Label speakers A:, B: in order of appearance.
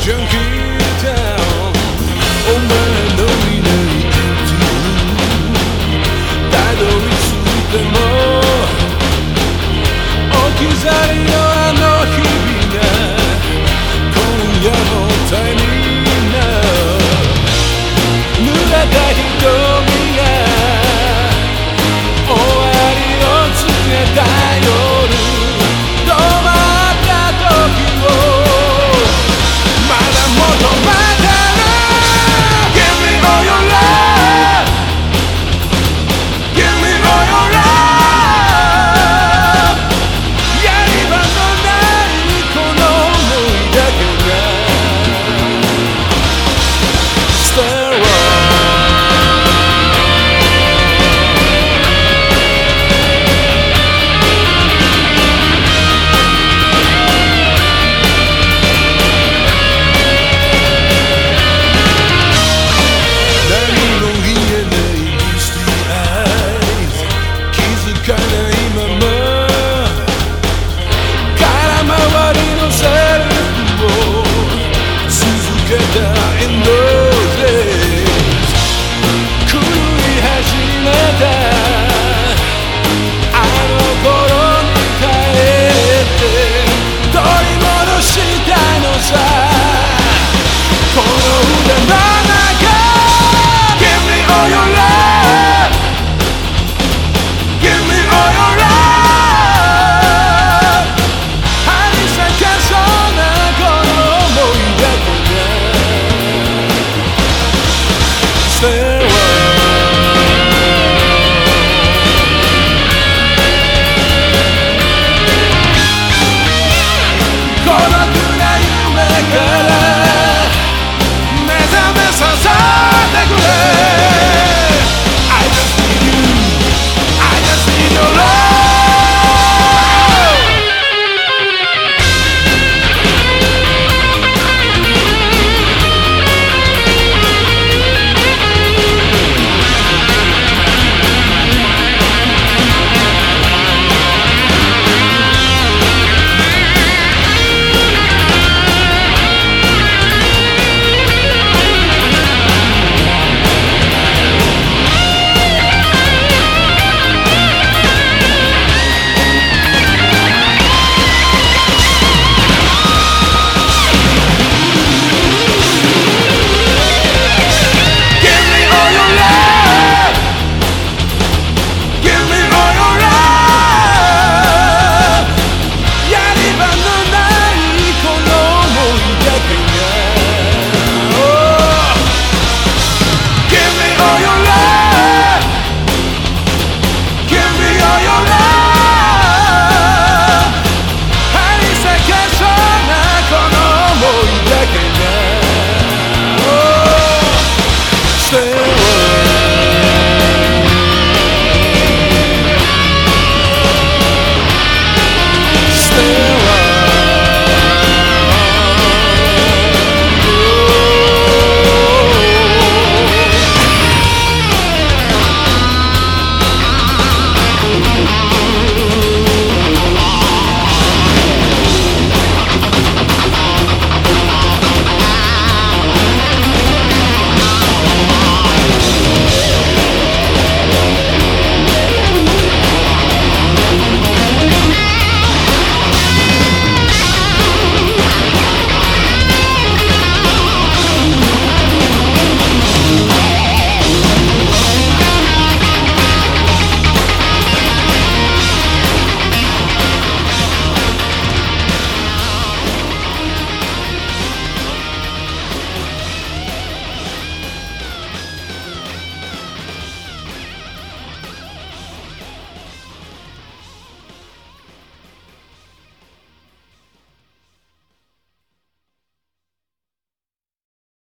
A: Junkie stay